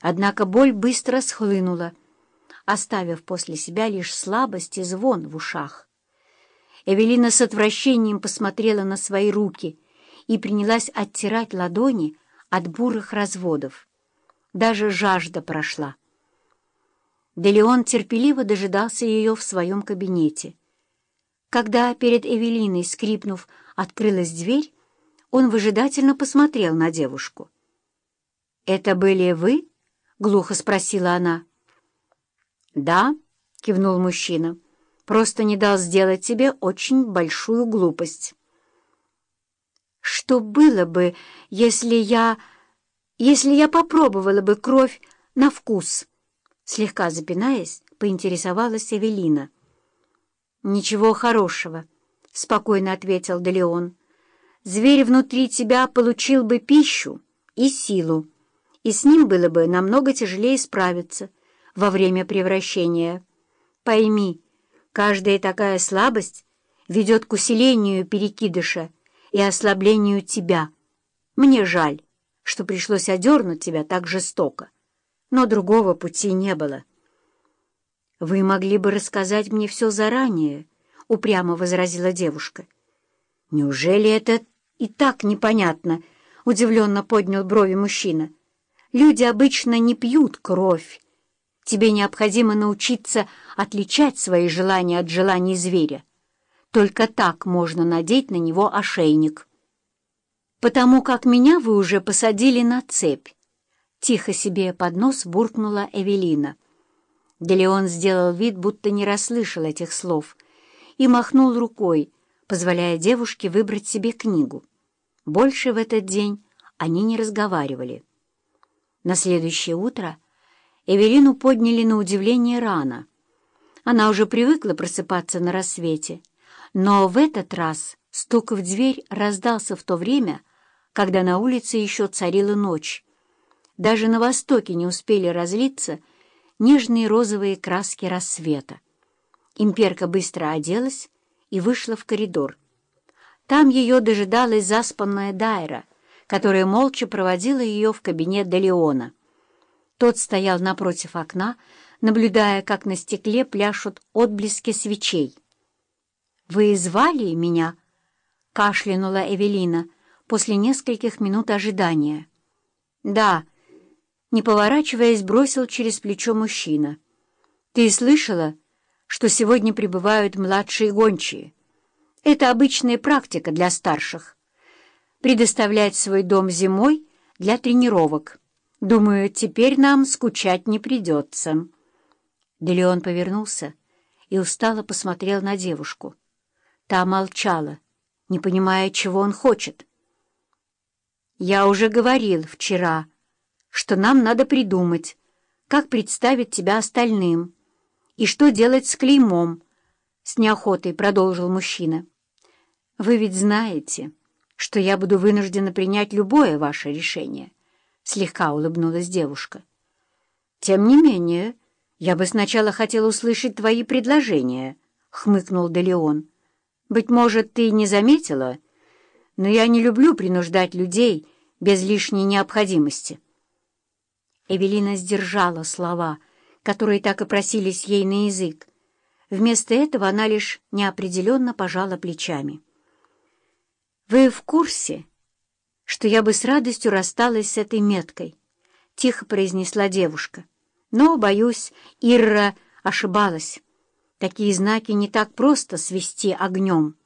Однако боль быстро схлынула, оставив после себя лишь слабость и звон в ушах. Эвелина с отвращением посмотрела на свои руки и принялась оттирать ладони от бурых разводов. Даже жажда прошла. Делеон терпеливо дожидался ее в своем кабинете. Когда перед Эвелиной, скрипнув, открылась дверь, он выжидательно посмотрел на девушку. «Это были вы?» — глухо спросила она. «Да», — кивнул мужчина, — «просто не дал сделать тебе очень большую глупость». «Что было бы, если я... если я попробовала бы кровь на вкус?» Слегка запинаясь, поинтересовалась Эвелина. «Ничего хорошего», — спокойно ответил Делеон. «Зверь внутри тебя получил бы пищу и силу, и с ним было бы намного тяжелее справиться во время превращения. Пойми, каждая такая слабость ведет к усилению перекидыша и ослаблению тебя. Мне жаль, что пришлось одернуть тебя так жестоко, но другого пути не было». «Вы могли бы рассказать мне все заранее», — упрямо возразила девушка. «Неужели это и так непонятно?» — удивленно поднял брови мужчина. «Люди обычно не пьют кровь. Тебе необходимо научиться отличать свои желания от желаний зверя. Только так можно надеть на него ошейник». «Потому как меня вы уже посадили на цепь», — тихо себе под нос буркнула Эвелина. Делеон сделал вид, будто не расслышал этих слов, и махнул рукой, позволяя девушке выбрать себе книгу. Больше в этот день они не разговаривали. На следующее утро Эвелину подняли на удивление рано. Она уже привыкла просыпаться на рассвете, но в этот раз стук в дверь раздался в то время, когда на улице еще царила ночь. Даже на востоке не успели разлиться — нежные розовые краски рассвета. Имперка быстро оделась и вышла в коридор. Там ее дожидалась заспанная Дайра, которая молча проводила ее в кабинет Делеона. Тот стоял напротив окна, наблюдая, как на стекле пляшут отблески свечей. «Вы звали меня?» — кашлянула Эвелина после нескольких минут ожидания. «Да», не поворачиваясь, бросил через плечо мужчина. «Ты слышала, что сегодня прибывают младшие гончие? Это обычная практика для старших. Предоставлять свой дом зимой для тренировок. Думаю, теперь нам скучать не придется». Делеон повернулся и устало посмотрел на девушку. Та молчала, не понимая, чего он хочет. «Я уже говорил вчера», что нам надо придумать, как представить тебя остальным и что делать с клеймом, — с неохотой продолжил мужчина. «Вы ведь знаете, что я буду вынуждена принять любое ваше решение», — слегка улыбнулась девушка. «Тем не менее, я бы сначала хотела услышать твои предложения», — хмыкнул Делеон. «Быть может, ты не заметила, но я не люблю принуждать людей без лишней необходимости». Эвелина сдержала слова, которые так и просились ей на язык. Вместо этого она лишь неопределенно пожала плечами. «Вы в курсе, что я бы с радостью рассталась с этой меткой?» — тихо произнесла девушка. «Но, боюсь, Ирра ошибалась. Такие знаки не так просто свести огнем».